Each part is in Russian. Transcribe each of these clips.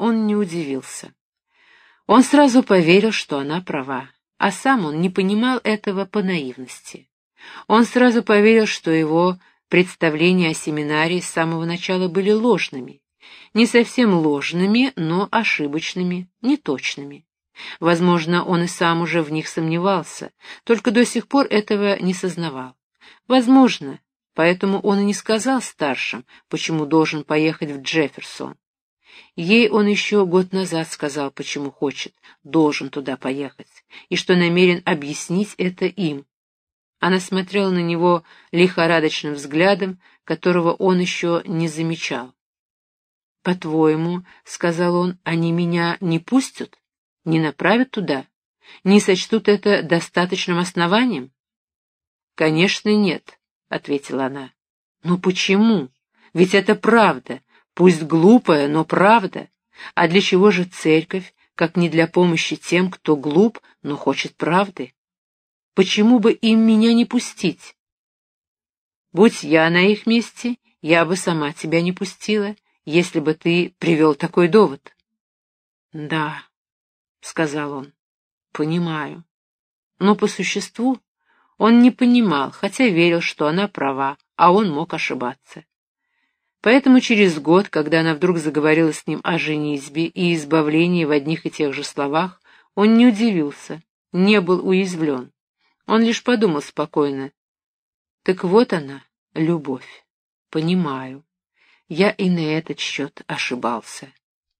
он не удивился. Он сразу поверил, что она права, а сам он не понимал этого по наивности. Он сразу поверил, что его представления о семинарии с самого начала были ложными. Не совсем ложными, но ошибочными, неточными. Возможно, он и сам уже в них сомневался, только до сих пор этого не сознавал. Возможно, поэтому он и не сказал старшим, почему должен поехать в Джефферсон. Ей он еще год назад сказал, почему хочет, должен туда поехать, и что намерен объяснить это им. Она смотрела на него лихорадочным взглядом, которого он еще не замечал. «По-твоему, — сказал он, — они меня не пустят, не направят туда, не сочтут это достаточным основанием?» «Конечно, нет», — ответила она. «Но почему? Ведь это правда, пусть глупая, но правда. А для чего же церковь, как не для помощи тем, кто глуп, но хочет правды? Почему бы им меня не пустить? Будь я на их месте, я бы сама тебя не пустила, если бы ты привел такой довод. — Да, — сказал он, — понимаю. Но по существу он не понимал, хотя верил, что она права, а он мог ошибаться. Поэтому через год, когда она вдруг заговорила с ним о женитьбе и избавлении в одних и тех же словах, он не удивился, не был уязвлен. Он лишь подумал спокойно. Так вот она, любовь. Понимаю. Я и на этот счет ошибался.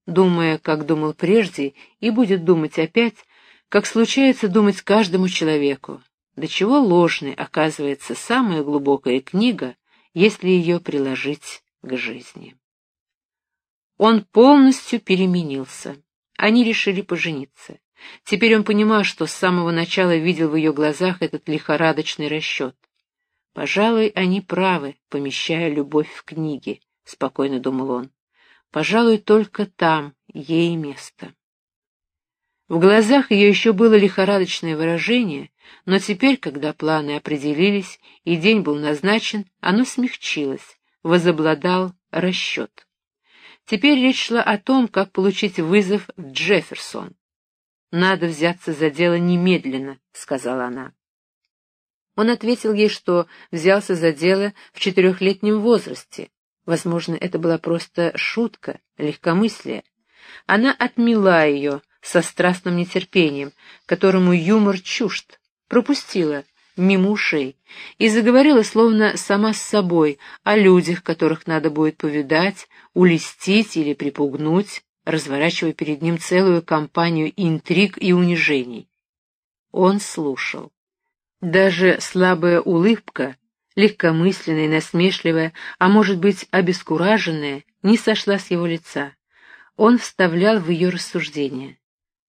Думая, как думал прежде, и будет думать опять, как случается думать каждому человеку, до чего ложной оказывается самая глубокая книга, если ее приложить к жизни. Он полностью переменился. Они решили пожениться. Теперь он понимал, что с самого начала видел в ее глазах этот лихорадочный расчет. «Пожалуй, они правы, помещая любовь в книги», — спокойно думал он. «Пожалуй, только там ей место». В глазах ее еще было лихорадочное выражение, но теперь, когда планы определились и день был назначен, оно смягчилось, возобладал расчет. Теперь речь шла о том, как получить вызов в Джефферсон. «Надо взяться за дело немедленно», — сказала она. Он ответил ей, что взялся за дело в четырехлетнем возрасте. Возможно, это была просто шутка, легкомыслие. Она отмела ее со страстным нетерпением, которому юмор чужд, пропустила мимо ушей и заговорила словно сама с собой о людях, которых надо будет повидать, улестить или припугнуть, разворачивая перед ним целую кампанию интриг и унижений. Он слушал. Даже слабая улыбка, легкомысленная насмешливая, а может быть обескураженная, не сошла с его лица. Он вставлял в ее рассуждения.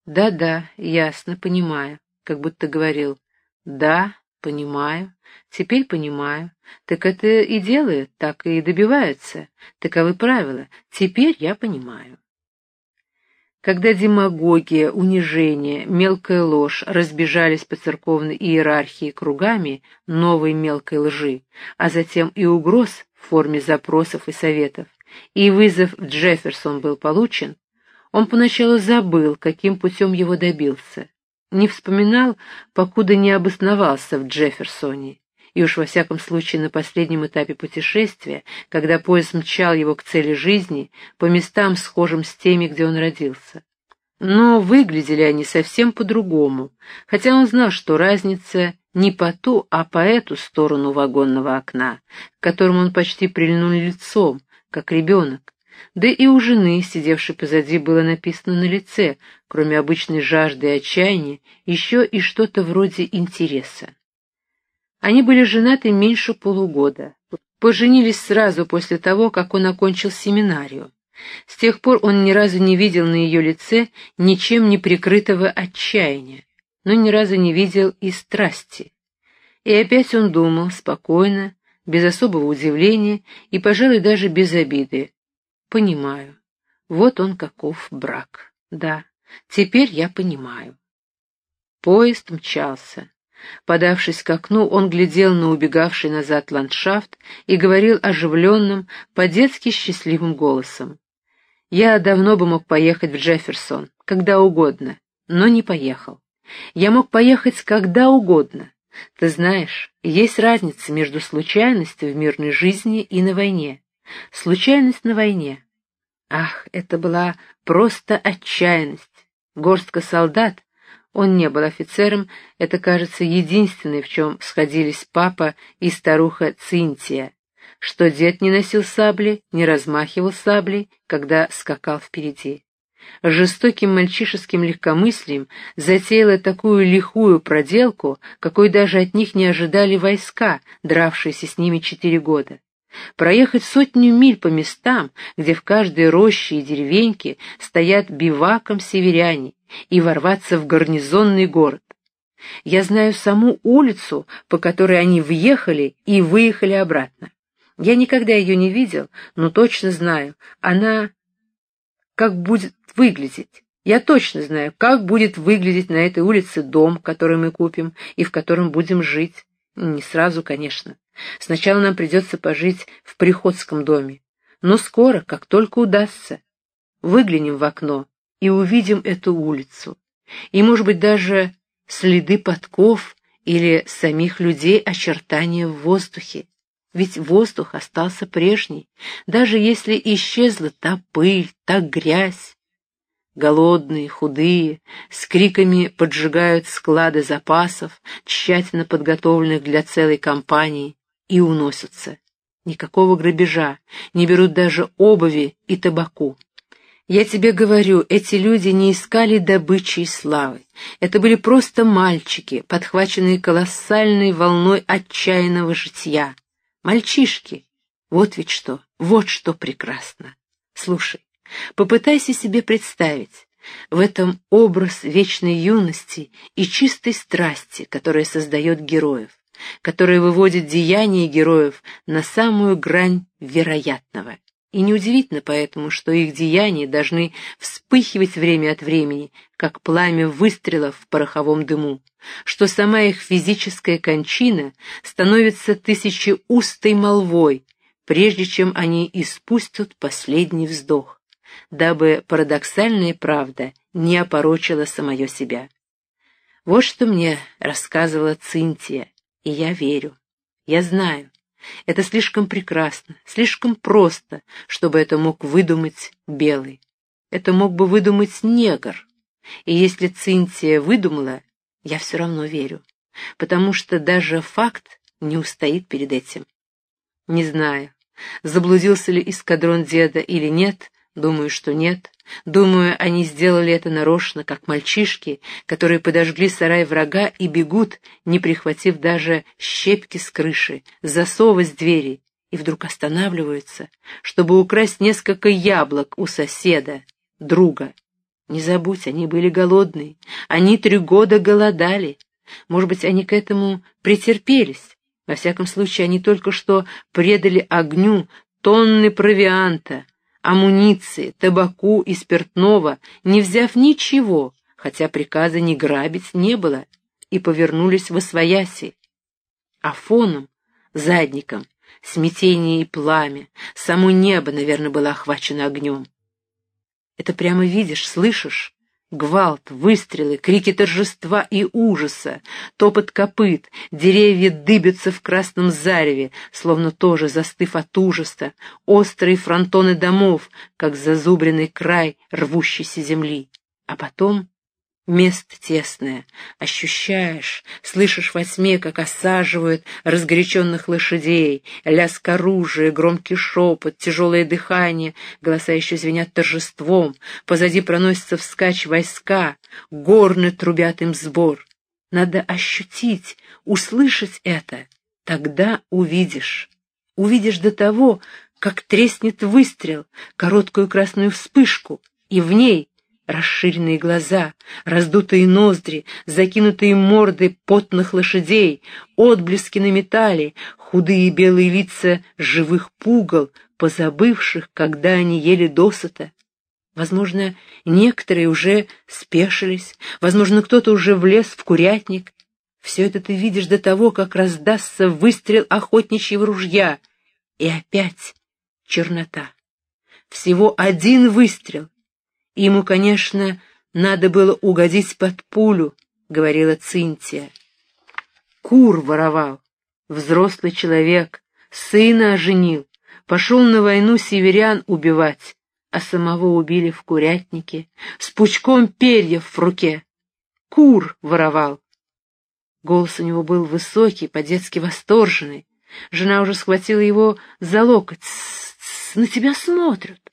«Да-да, ясно, понимаю», как будто говорил. «Да, понимаю, теперь понимаю. Так это и делают, так и добиваются. Таковы правила. Теперь я понимаю». Когда демагогия, унижение, мелкая ложь разбежались по церковной иерархии кругами новой мелкой лжи, а затем и угроз в форме запросов и советов, и вызов Джефферсон был получен, он поначалу забыл, каким путем его добился. Не вспоминал, покуда не обосновался в Джефферсоне и уж во всяком случае на последнем этапе путешествия, когда поезд мчал его к цели жизни, по местам, схожим с теми, где он родился. Но выглядели они совсем по-другому, хотя он знал, что разница не по ту, а по эту сторону вагонного окна, к которому он почти прильнул лицом, как ребенок. Да и у жены, сидевшей позади, было написано на лице, кроме обычной жажды и отчаяния, еще и что-то вроде интереса. Они были женаты меньше полугода. Поженились сразу после того, как он окончил семинарию. С тех пор он ни разу не видел на ее лице ничем не прикрытого отчаяния, но ни разу не видел и страсти. И опять он думал спокойно, без особого удивления и, пожалуй, даже без обиды. «Понимаю. Вот он каков брак. Да, теперь я понимаю». Поезд мчался. Подавшись к окну, он глядел на убегавший назад ландшафт и говорил оживленным, по-детски счастливым голосом. Я давно бы мог поехать в Джефферсон, когда угодно, но не поехал. Я мог поехать когда угодно. Ты знаешь, есть разница между случайностью в мирной жизни и на войне. Случайность на войне. Ах, это была просто отчаянность. Горстка солдат, он не был офицером, это, кажется, единственное, в чем сходились папа и старуха Цинтия, что дед не носил сабли, не размахивал саблей, когда скакал впереди жестоким мальчишеским легкомыслием затеяла такую лихую проделку, какой даже от них не ожидали войска, дравшиеся с ними четыре года. Проехать сотню миль по местам, где в каждой роще и деревеньке стоят биваком северяне, и ворваться в гарнизонный город. Я знаю саму улицу, по которой они въехали и выехали обратно. Я никогда ее не видел, но точно знаю, она как будет выглядеть. Я точно знаю, как будет выглядеть на этой улице дом, который мы купим и в котором будем жить. Не сразу, конечно. Сначала нам придется пожить в приходском доме. Но скоро, как только удастся, выглянем в окно и увидим эту улицу. И, может быть, даже следы подков или самих людей очертания в воздухе. Ведь воздух остался прежний, даже если исчезла та пыль, та грязь. Голодные, худые, с криками поджигают склады запасов, тщательно подготовленных для целой кампании, и уносятся. Никакого грабежа, не берут даже обуви и табаку. Я тебе говорю, эти люди не искали добычи и славы. Это были просто мальчики, подхваченные колоссальной волной отчаянного житья. Мальчишки, вот ведь что, вот что прекрасно. Слушай, попытайся себе представить в этом образ вечной юности и чистой страсти, которая создает героев, которая выводит деяния героев на самую грань вероятного. И неудивительно поэтому, что их деяния должны вспыхивать время от времени, как пламя выстрелов в пороховом дыму, что сама их физическая кончина становится тысячеустой молвой, прежде чем они испустят последний вздох, дабы парадоксальная правда не опорочила самое себя. Вот что мне рассказывала Цинтия, и я верю, я знаю, это слишком прекрасно, слишком просто, чтобы это мог выдумать Белый. Это мог бы выдумать негр. И если Цинтия выдумала, я все равно верю, потому что даже факт не устоит перед этим. Не знаю, заблудился ли эскадрон деда или нет, думаю, что нет. Думаю, они сделали это нарочно, как мальчишки, которые подожгли сарай врага и бегут, не прихватив даже щепки с крыши, засовы с двери, и вдруг останавливаются, чтобы украсть несколько яблок у соседа, друга. Не забудь, они были голодные, они три года голодали. Может быть, они к этому претерпелись. Во всяком случае, они только что предали огню тонны провианта, амуниции, табаку и спиртного, не взяв ничего, хотя приказа не грабить не было, и повернулись в освояси. А фоном, задником, смятение и пламя, само небо, наверное, было охвачено огнем. Это прямо видишь, слышишь? Гвалт, выстрелы, крики торжества и ужаса, топот копыт, деревья дыбятся в красном зареве, словно тоже застыв от ужаса, острые фронтоны домов, как зазубренный край рвущейся земли. А потом Место тесное, ощущаешь, слышишь во тьме, как осаживают разгоряченных лошадей, лязг оружия, громкий шепот, тяжелое дыхание, голоса еще звенят торжеством, позади проносятся вскачь войска, горны трубят им сбор. Надо ощутить, услышать это, тогда увидишь. Увидишь до того, как треснет выстрел, короткую красную вспышку, и в ней расширенные глаза, раздутые ноздри, закинутые морды потных лошадей, отблески на металле, худые белые лица живых пугал, позабывших, когда они ели досыта. Возможно, некоторые уже спешились, возможно, кто-то уже влез в курятник. Все это ты видишь до того, как раздастся выстрел охотничьего ружья, и опять чернота. Всего один выстрел. Ему, конечно, надо было угодить под пулю, говорила Цинтия. Кур воровал, взрослый человек, сына оженил, пошел на войну северян убивать, а самого убили в курятнике, с пучком перьев в руке. Кур воровал. Голос у него был высокий, по-детски восторженный. Жена уже схватила его за локоть. «Тс -тс, «На тебя смотрят!»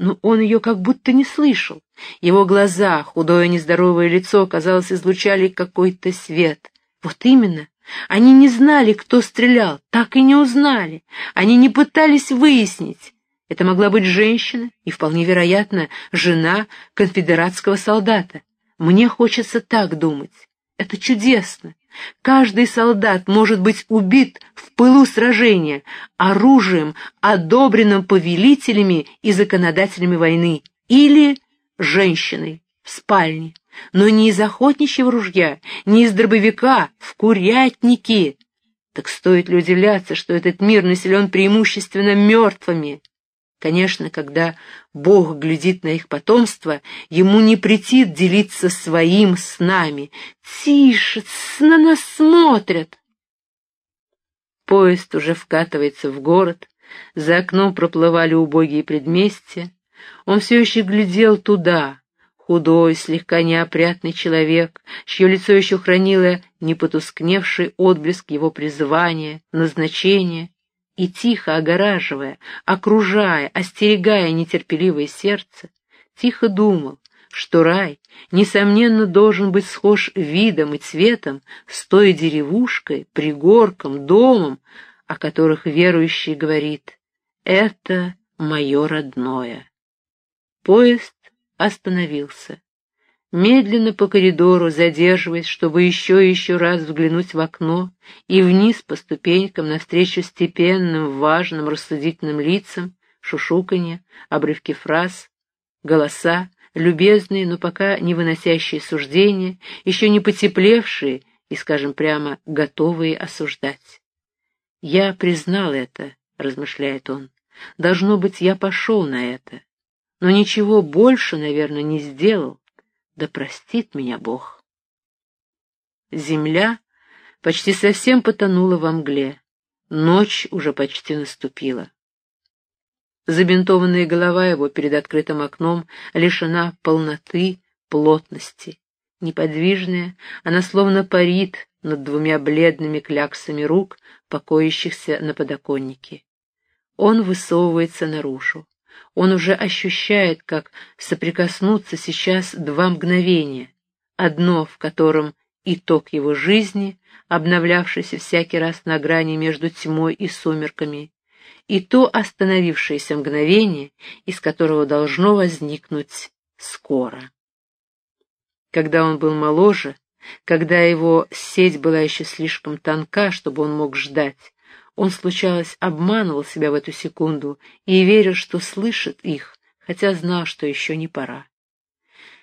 Но он ее как будто не слышал. Его глаза, худое нездоровое лицо, казалось, излучали какой-то свет. Вот именно. Они не знали, кто стрелял, так и не узнали. Они не пытались выяснить. Это могла быть женщина и, вполне вероятно, жена конфедератского солдата. Мне хочется так думать. Это чудесно. Каждый солдат может быть убит в пылу сражения оружием, одобренным повелителями и законодателями войны, или женщиной в спальне, но не из охотничьего ружья, не из дробовика, в курятнике. Так стоит ли удивляться, что этот мир населен преимущественно мертвыми? Конечно, когда Бог глядит на их потомство, ему не претит делиться своим с нами. Тише, на нас смотрят. Поезд уже вкатывается в город, за окном проплывали убогие предместья. Он все еще глядел туда, худой, слегка неопрятный человек, чье лицо еще хранило непотускневший отблеск его призвания, назначения, и тихо огораживая, окружая, остерегая нетерпеливое сердце, тихо думал, что рай, несомненно, должен быть схож видом и цветом с той деревушкой, пригорком, домом, о которых верующий говорит «это мое родное». Поезд остановился медленно по коридору, задерживаясь, чтобы еще и еще раз взглянуть в окно и вниз по ступенькам навстречу степенным, важным, рассудительным лицам, шушуканье, обрывки фраз, голоса, любезные, но пока не выносящие суждения, еще не потеплевшие и, скажем прямо, готовые осуждать. «Я признал это», — размышляет он. «Должно быть, я пошел на это, но ничего больше, наверное, не сделал, да простит меня Бог. Земля почти совсем потонула во мгле. Ночь уже почти наступила. Забинтованная голова его перед открытым окном лишена полноты, плотности. Неподвижная, она словно парит над двумя бледными кляксами рук, покоящихся на подоконнике. Он высовывается наружу. Он уже ощущает, как соприкоснутся сейчас два мгновения. Одно, в котором итог его жизни, обновлявшийся всякий раз на грани между тьмой и сумерками, и то остановившееся мгновение, из которого должно возникнуть скоро. Когда он был моложе, когда его сеть была еще слишком тонка, чтобы он мог ждать, он, случалось, обманывал себя в эту секунду и верил, что слышит их, хотя знал, что еще не пора.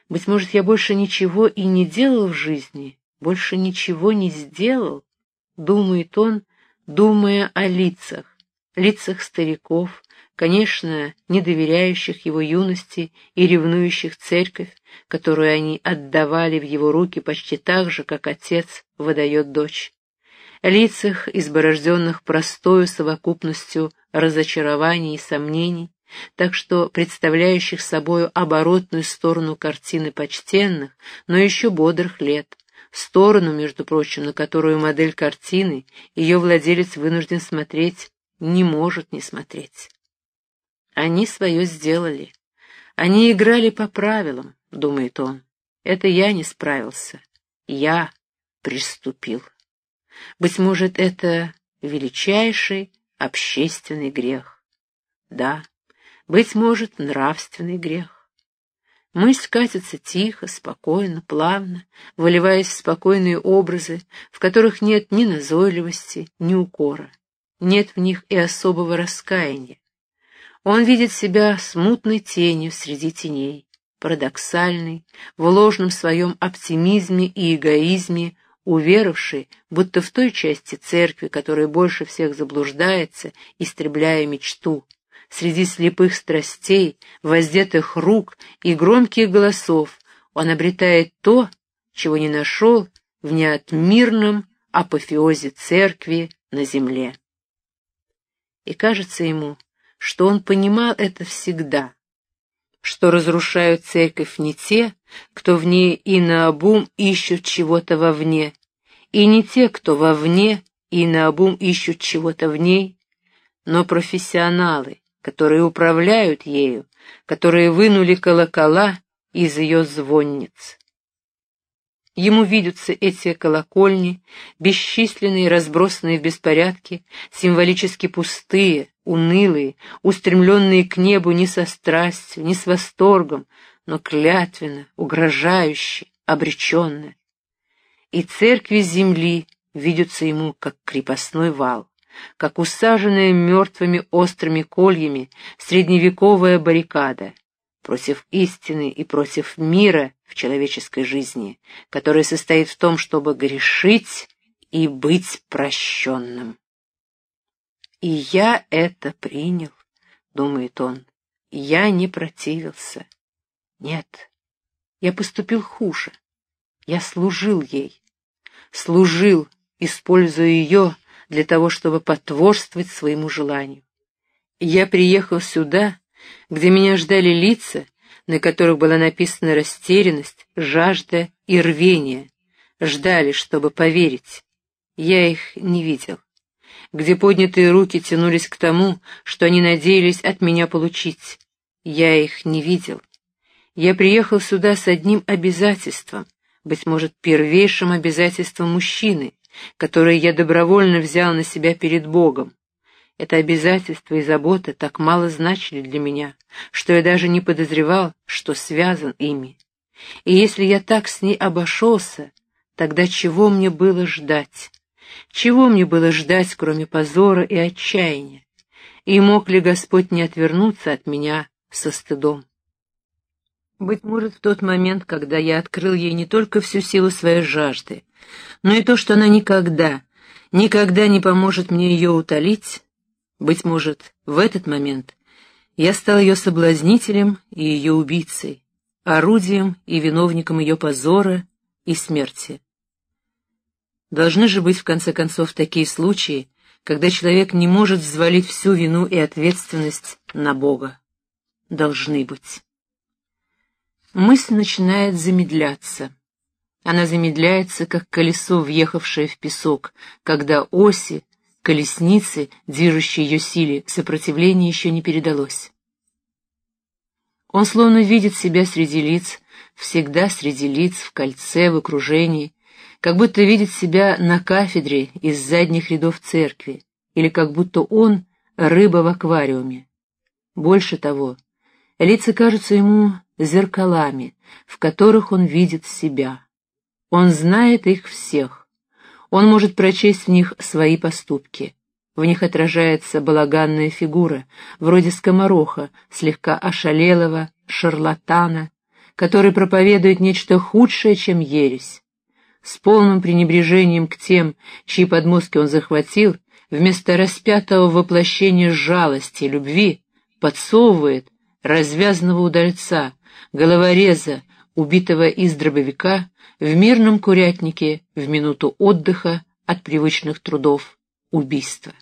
Быть может, я больше ничего и не делал в жизни, больше ничего не сделал, думает он, думая о лицах, лицах стариков, конечно, не доверяющих его юности и ревнующих церковь, которую они отдавали в его руки почти так же, как отец выдает дочь лицах, изборожденных простою совокупностью разочарований и сомнений, так что представляющих собою оборотную сторону картины почтенных, но еще бодрых лет, сторону, между прочим, на которую модель картины ее владелец вынужден смотреть, не может не смотреть. Они свое сделали. Они играли по правилам, думает он. Это я не справился. Я приступил. Быть может, это величайший общественный грех. Да, быть может, нравственный грех. Мысль катится тихо, спокойно, плавно, выливаясь в спокойные образы, в которых нет ни назойливости, ни укора. Нет в них и особого раскаяния. Он видит себя смутной тенью среди теней, парадоксальной, в ложном своем оптимизме и эгоизме уверовавший, будто в той части церкви, которая больше всех заблуждается, истребляя мечту, среди слепых страстей, воздетых рук и громких голосов, он обретает то, чего не нашел в неотмирном апофеозе церкви на земле. И кажется ему, что он понимал это всегда, что разрушают церковь не те, кто в ней и наобум ищут чего-то вовне, и не те, кто вовне и наобум ищут чего-то в ней, но профессионалы, которые управляют ею, которые вынули колокола из ее звонниц. Ему видятся эти колокольни, бесчисленные, разбросанные в беспорядке, символически пустые, унылые, устремленные к небу не со страстью, не с восторгом, но клятвенно, угрожающе, обреченно. И церкви земли видятся ему, как крепостной вал, как усаженная мертвыми острыми кольями средневековая баррикада, против истины и против мира в человеческой жизни, которая состоит в том, чтобы грешить и быть прощенным. «И я это принял», — думает он, — «я не противился. Нет, я поступил хуже. Я служил ей, служил, используя ее для того, чтобы потворствовать своему желанию. Я приехал сюда, где меня ждали лица, на которых была написана растерянность, жажда и рвение. Ждали, чтобы поверить. Я их не видел. Где поднятые руки тянулись к тому, что они надеялись от меня получить. Я их не видел. Я приехал сюда с одним обязательством, быть может, первейшим обязательством мужчины, которое я добровольно взял на себя перед Богом. Это обязательство и забота так мало значили для меня, что я даже не подозревал, что связан ими. И если я так с ней обошелся, тогда чего мне было ждать? Чего мне было ждать, кроме позора и отчаяния? И мог ли Господь не отвернуться от меня со стыдом? Быть может, в тот момент, когда я открыл ей не только всю силу своей жажды, но и то, что она никогда, никогда не поможет мне ее утолить, быть может, в этот момент я стал ее соблазнителем и ее убийцей, орудием и виновником ее позора и смерти. Должны же быть, в конце концов, такие случаи, когда человек не может взвалить всю вину и ответственность на Бога. Должны быть. Мысль начинает замедляться. Она замедляется, как колесо, въехавшее в песок, когда оси, колесницы, движущей ее силе, сопротивление еще не передалось. Он словно видит себя среди лиц, всегда среди лиц, в кольце, в окружении, как будто видит себя на кафедре из задних рядов церкви, или как будто он — рыба в аквариуме. Больше того, лица кажутся ему зеркалами, в которых он видит себя. Он знает их всех, он может прочесть в них свои поступки. В них отражается балаганная фигура, вроде скомороха, слегка ошалелого, шарлатана, который проповедует нечто худшее, чем ересь. С полным пренебрежением к тем, чьи подмостки он захватил, вместо распятого воплощения жалости любви подсовывает развязанного удальца, головореза, убитого из дробовика, в мирном курятнике в минуту отдыха от привычных трудов убийства.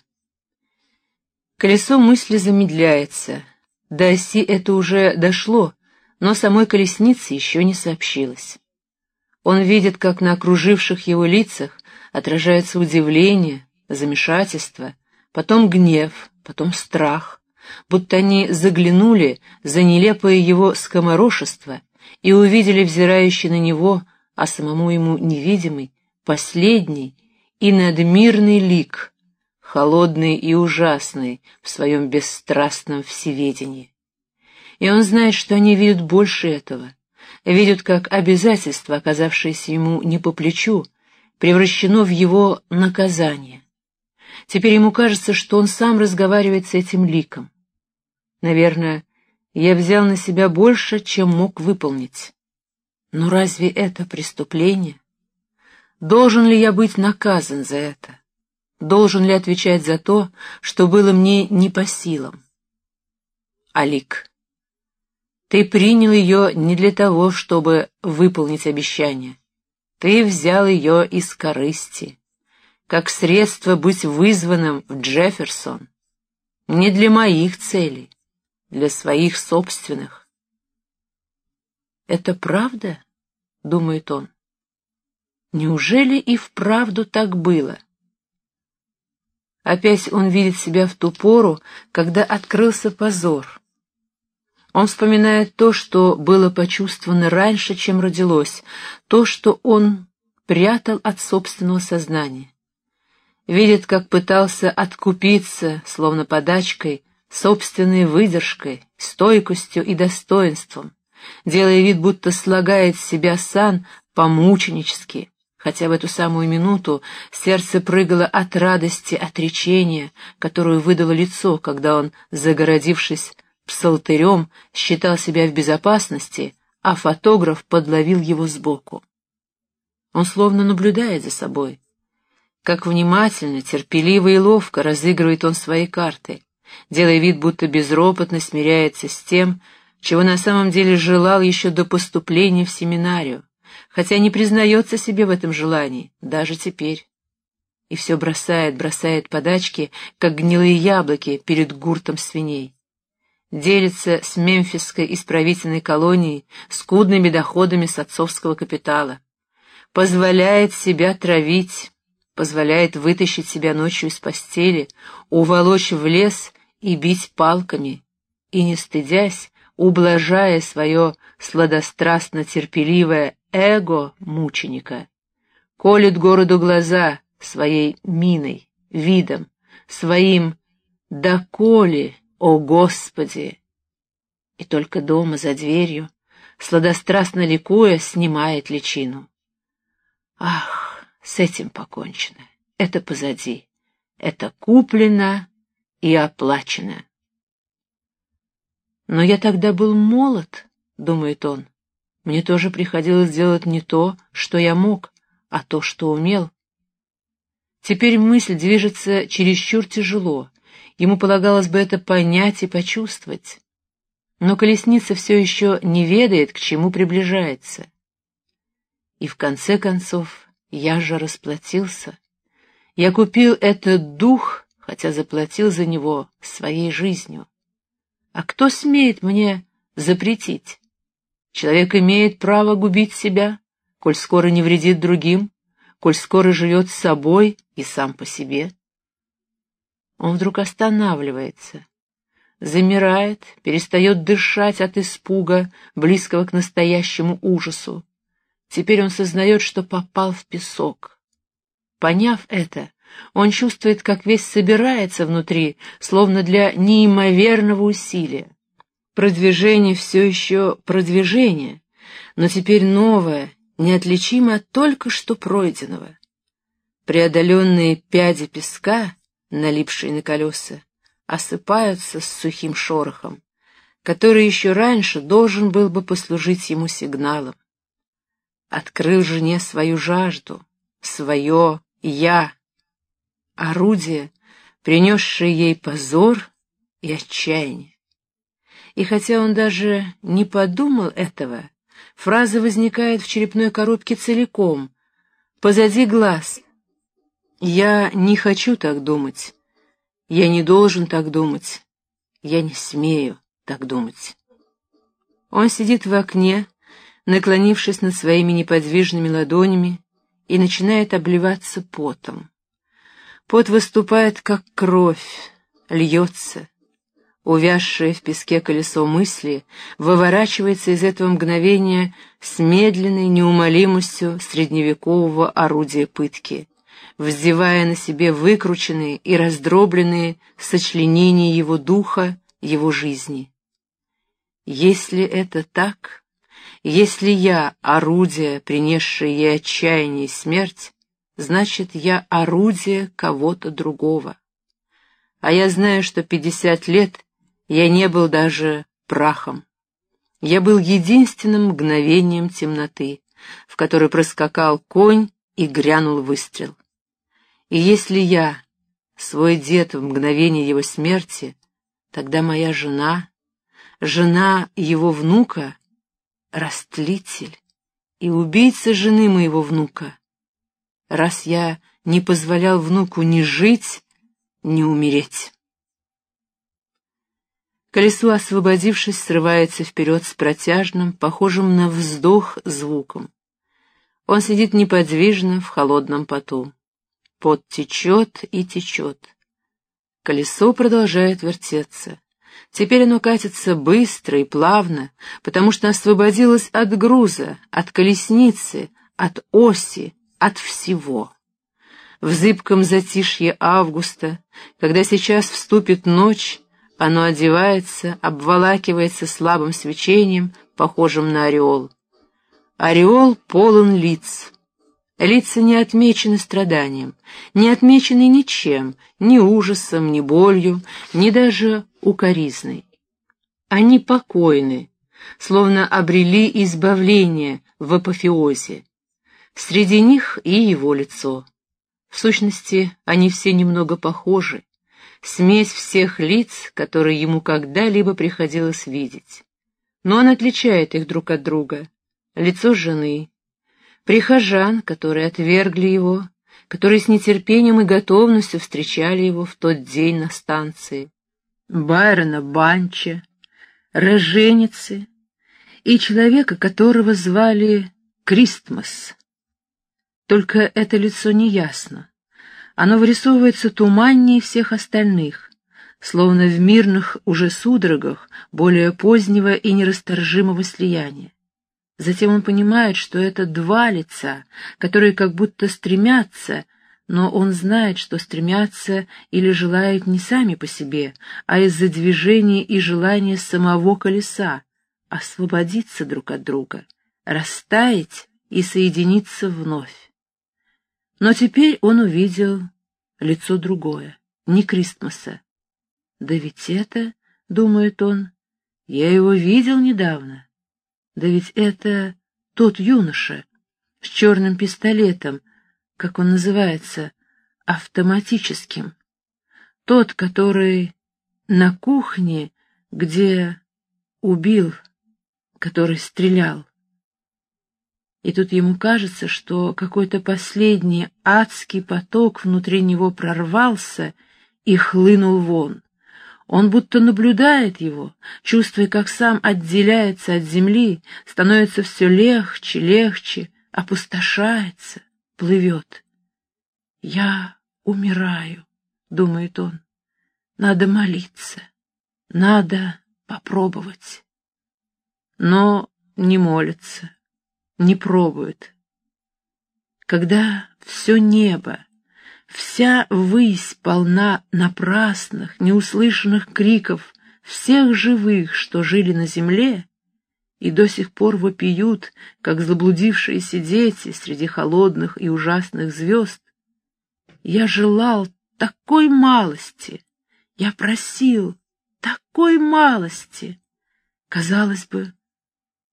Колесо мысли замедляется. До оси это уже дошло, но самой колеснице еще не сообщилось. Он видит, как на окруживших его лицах отражается удивление, замешательство, потом гнев, потом страх, будто они заглянули за нелепое его скоморошество и увидели взирающий на него, а самому ему невидимый, последний и надмирный лик, холодный и ужасный в своем бесстрастном всеведении. И он знает, что они видят больше этого, видят, как обязательство, оказавшееся ему не по плечу, превращено в его наказание. Теперь ему кажется, что он сам разговаривает с этим ликом. Наверное, я взял на себя больше, чем мог выполнить. Но разве это преступление? Должен ли я быть наказан за это? Должен ли отвечать за то, что было мне не по силам? Алик. Ты принял ее не для того, чтобы выполнить обещание. Ты взял ее из корысти, как средство быть вызванным в Джефферсон. Не для моих целей, для своих собственных. «Это правда?» — думает он. «Неужели и вправду так было?» Опять он видит себя в ту пору, когда открылся позор. Он вспоминает то, что было почувствовано раньше, чем родилось, то, что он прятал от собственного сознания. Видит, как пытался откупиться, словно подачкой, собственной выдержкой, стойкостью и достоинством, делая вид, будто слагает себя сан помученически, хотя в эту самую минуту сердце прыгало от радости отречения, которую выдало лицо, когда он, загородившись псалтырем, считал себя в безопасности, а фотограф подловил его сбоку. Он словно наблюдает за собой. Как внимательно, терпеливо и ловко разыгрывает он свои карты, делая вид, будто безропотно смиряется с тем, чего на самом деле желал еще до поступления в семинарию, хотя не признается себе в этом желании, даже теперь. И все бросает, бросает подачки, как гнилые яблоки перед гуртом свиней. Делится с мемфисской исправительной колонией скудными доходами с отцовского капитала. Позволяет себя травить, позволяет вытащить себя ночью из постели, уволочь в лес и бить палками, и, не стыдясь, ублажая свое сладострастно-терпеливое эго мученика, колет городу глаза своей миной, видом, своим «доколе, о Господи!» И только дома за дверью, сладострастно ликуя, снимает личину. Ах, с этим покончено, это позади, это куплено и оплачено. Но я тогда был молод, думает он. Мне тоже приходилось делать не то, что я мог, а то, что умел. Теперь мысль движется чересчур тяжело. Ему полагалось бы это понять и почувствовать. Но колесница все еще не ведает, к чему приближается. И в конце концов я же расплатился. Я купил этот дух, хотя заплатил за него своей жизнью. А кто смеет мне запретить? Человек имеет право губить себя, коль скоро не вредит другим, коль скоро живет с собой и сам по себе. Он вдруг останавливается, замирает, перестает дышать от испуга, близкого к настоящему ужасу. Теперь он сознает, что попал в песок. Поняв это, он чувствует, как весь собирается внутри, словно для неимоверного усилия. Продвижение все еще продвижение, но теперь новое, неотличимо от только что пройденного. Преодоленные пяди песка, налипшие на колеса, осыпаются с сухим шорохом, который еще раньше должен был бы послужить ему сигналом. Открыл жене свою жажду, свое «я», орудие, принесшее ей позор и отчаяние. И хотя он даже не подумал этого, фраза возникает в черепной коробке целиком, позади глаз. «Я не хочу так думать. Я не должен так думать. Я не смею так думать». Он сидит в окне, наклонившись над своими неподвижными ладонями, и начинает обливаться потом. Пот выступает, как кровь, льется, увязшее в песке колесо мысли, выворачивается из этого мгновения с медленной неумолимостью средневекового орудия пытки, вздевая на себе выкрученные и раздробленные сочленения его духа, его жизни. Если это так, если я — орудие, принесшее ей отчаяние и смерть, значит, я орудие кого-то другого. А я знаю, что пятьдесят лет я не был даже прахом. Я был единственным мгновением темноты, в которой проскакал конь и грянул выстрел. И если я, свой дед в мгновение его смерти, тогда моя жена, жена его внука — растлитель и убийца жены моего внука. Раз я не позволял внуку ни жить, ни умереть. Колесо, освободившись, срывается вперед с протяжным, похожим на вздох, звуком. Он сидит неподвижно в холодном поту. Пот течет и течет. Колесо продолжает вертеться. Теперь оно катится быстро и плавно, потому что освободилось от груза, от колесницы, от оси, от всего. В зыбком затишье августа, когда сейчас вступит ночь, оно одевается, обволакивается слабым свечением, похожим на ореол. Ореол полон лиц. Лица не отмечены страданием, не отмечены ничем, ни ужасом, ни болью, ни даже укоризной. Они покойны, словно обрели избавление в апофеозе. Среди них и его лицо. В сущности, они все немного похожи, смесь всех лиц, которые ему когда-либо приходилось видеть. Но он отличает их друг от друга. Лицо жены, прихожан, которые отвергли его, которые с нетерпением и готовностью встречали его в тот день на станции, Байрона Банча, роженицы и человека, которого звали Кристмас. Только это лицо неясно. Оно вырисовывается туманнее всех остальных, словно в мирных уже судорогах более позднего и нерасторжимого слияния. Затем он понимает, что это два лица, которые как будто стремятся, но он знает, что стремятся или желают не сами по себе, а из-за движения и желания самого колеса, освободиться друг от друга, растаять и соединиться вновь. Но теперь он увидел лицо другое, не Кристмаса. Да ведь это, думает он, я его видел недавно. Да ведь это тот юноша с черным пистолетом, как он называется, автоматическим. Тот, который на кухне, где убил, который стрелял. И тут ему кажется, что какой-то последний адский поток внутри него прорвался и хлынул вон. Он будто наблюдает его, чувствуя, как сам отделяется от земли, становится все легче, легче, опустошается, плывет. «Я умираю», — думает он. «Надо молиться, надо попробовать». Но не молится, не пробует. Когда все небо, Вся высь полна напрасных, неуслышанных криков всех живых, что жили на земле, и до сих пор вопиют, как заблудившиеся дети среди холодных и ужасных звезд. Я желал такой малости, я просил такой малости. Казалось бы,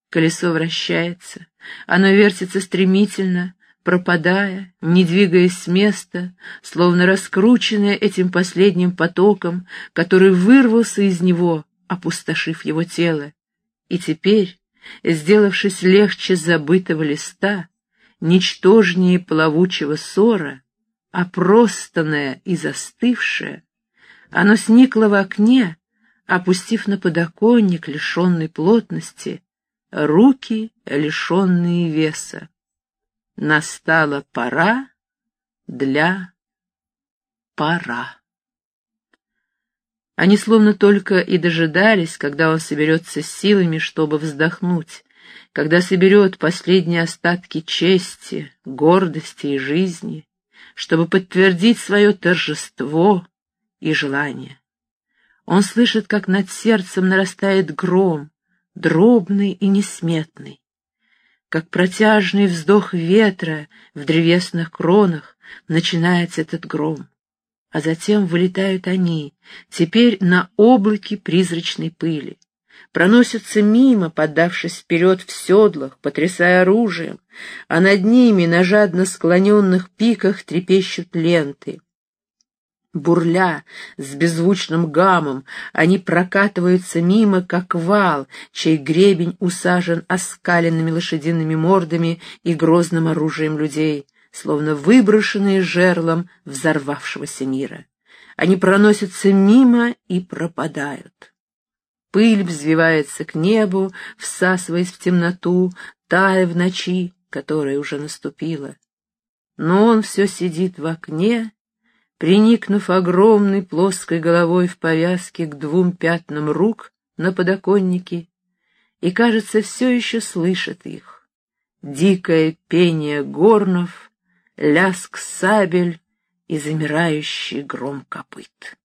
колесо вращается, оно вертится стремительно, пропадая, не двигаясь с места, словно раскрученное этим последним потоком, который вырвался из него, опустошив его тело. И теперь, сделавшись легче забытого листа, ничтожнее плавучего ссора, опростанное и застывшее, оно сникло в окне, опустив на подоконник, лишенный плотности, руки, лишенные веса настала пора для пора. Они словно только и дожидались, когда он соберется с силами, чтобы вздохнуть, когда соберет последние остатки чести, гордости и жизни, чтобы подтвердить свое торжество и желание. Он слышит, как над сердцем нарастает гром, дробный и несметный как протяжный вздох ветра в древесных кронах, начинается этот гром. А затем вылетают они, теперь на облаке призрачной пыли. Проносятся мимо, поддавшись вперед в седлах, потрясая оружием, а над ними на жадно склоненных пиках трепещут ленты. Бурля с беззвучным гамом, они прокатываются мимо, как вал, чей гребень усажен оскаленными лошадиными мордами и грозным оружием людей, словно выброшенные жерлом взорвавшегося мира. Они проносятся мимо и пропадают. Пыль взвивается к небу, всасываясь в темноту, тая в ночи, которая уже наступила. Но он все сидит в окне приникнув огромной плоской головой в повязке к двум пятнам рук на подоконнике, и, кажется, все еще слышит их. Дикое пение горнов, ляск сабель и замирающий гром копыт.